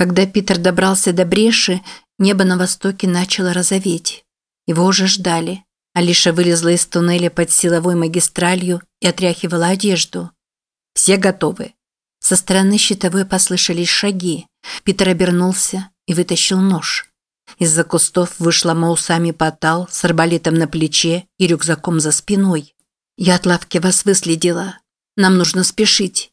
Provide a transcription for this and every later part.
Когда Питер добрался до бреши, небо на востоке начало розоветь. Его уже ждали. Алиша вылезла из туннеля под силовой магистралью и отряхивала одежду. «Все готовы». Со стороны щитовой послышались шаги. Питер обернулся и вытащил нож. Из-за кустов вышла Маусами Патал с арбалетом на плече и рюкзаком за спиной. «Я от лавки вас выследила. Нам нужно спешить».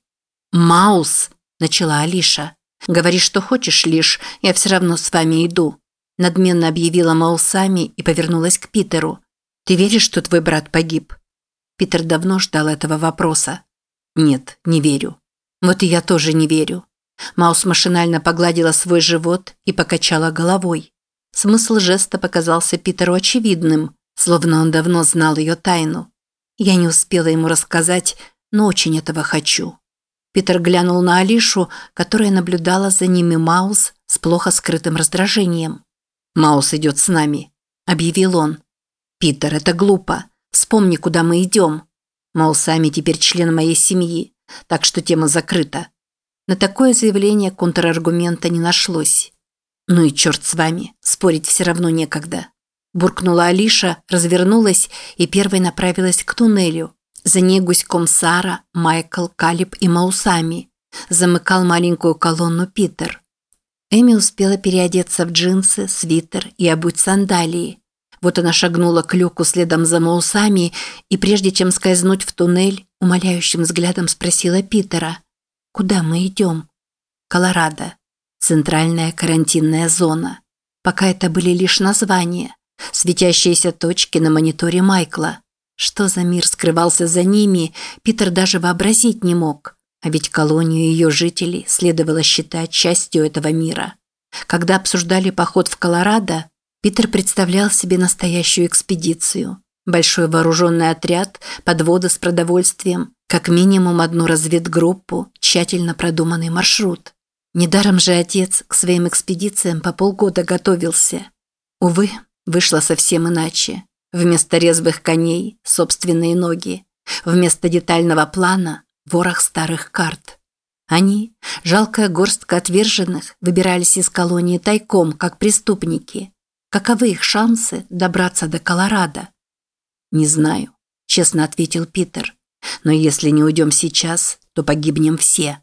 «Маус!» – начала Алиша. «Говори, что хочешь, лишь, я все равно с вами иду». Надменно объявила Маусами и повернулась к Питеру. «Ты веришь, что твой брат погиб?» Питер давно ждал этого вопроса. «Нет, не верю». «Вот и я тоже не верю». Маус машинально погладила свой живот и покачала головой. Смысл жеста показался Питеру очевидным, словно он давно знал ее тайну. Я не успела ему рассказать, но очень этого хочу. Питер глянул на Алишу, которая наблюдала за ними Маус с плохо скрытым раздражением. «Маус идет с нами», – объявил он. «Питер, это глупо. Вспомни, куда мы идем. Маус сами теперь член моей семьи, так что тема закрыта». На такое заявление контраргумента не нашлось. «Ну и черт с вами, спорить все равно некогда». Буркнула Алиша, развернулась и первой направилась к туннелю. За ней гуськом Сара, Майкл, Калиб и Маусами. Замыкал маленькую колонну Питер. Эми успела переодеться в джинсы, свитер и обуть сандалии. Вот она шагнула к люку следом за Маусами и прежде чем скользнуть в туннель, умоляющим взглядом спросила Питера. «Куда мы идем?» «Колорадо. Центральная карантинная зона. Пока это были лишь названия. Светящиеся точки на мониторе Майкла. Что за мир скрывался за ними, Питер даже вообразить не мог. А ведь колонию ее жителей следовало считать частью этого мира. Когда обсуждали поход в Колорадо, Питер представлял себе настоящую экспедицию. Большой вооруженный отряд, подводы с продовольствием, как минимум одну разведгруппу, тщательно продуманный маршрут. Недаром же отец к своим экспедициям по полгода готовился. Увы, вышло совсем иначе. Вместо резвых коней – собственные ноги. Вместо детального плана ворох старых карт. Они, жалкая горстка отверженных, выбирались из колонии тайком, как преступники. Каковы их шансы добраться до Колорадо? «Не знаю», – честно ответил Питер. «Но если не уйдем сейчас, то погибнем все».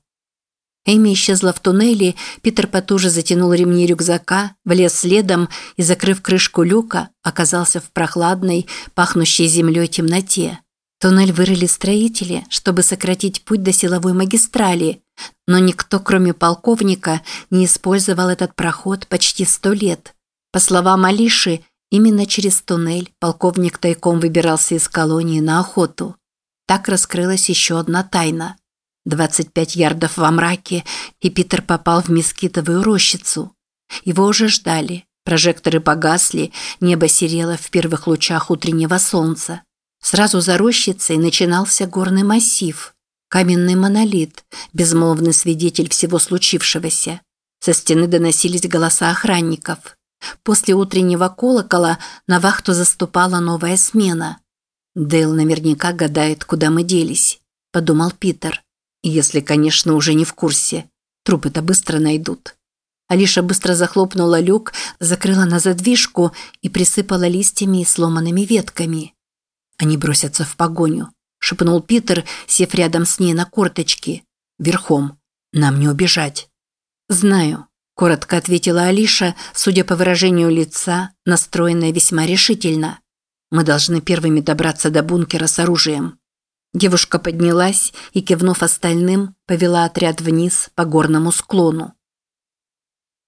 Эми исчезла в туннеле, Питер потуже затянул ремни рюкзака, влез следом и, закрыв крышку люка, оказался в прохладной, пахнущей землей темноте. Туннель вырыли строители, чтобы сократить путь до силовой магистрали, но никто, кроме полковника, не использовал этот проход почти сто лет. По словам Алиши, именно через туннель полковник тайком выбирался из колонии на охоту. Так раскрылась еще одна тайна. 25 ярдов во мраке, и Питер попал в мескитовую рощицу. Его уже ждали. Прожекторы погасли, небо серело в первых лучах утреннего солнца. Сразу за рощицей начинался горный массив, каменный монолит, безмолвный свидетель всего случившегося. Со стены доносились голоса охранников. После утреннего колокола на вахту заступала новая смена. «Дейл наверняка гадает, куда мы делись», – подумал Питер. «Если, конечно, уже не в курсе. Трупы-то быстро найдут». Алиша быстро захлопнула люк, закрыла на задвижку и присыпала листьями и сломанными ветками. Они бросятся в погоню, шепнул Питер, сев рядом с ней на корточки. Верхом. Нам не убежать. Знаю, коротко ответила Алиша, судя по выражению лица, настроенная весьма решительно. Мы должны первыми добраться до бункера с оружием. Девушка поднялась и, кивнув остальным, повела отряд вниз по горному склону.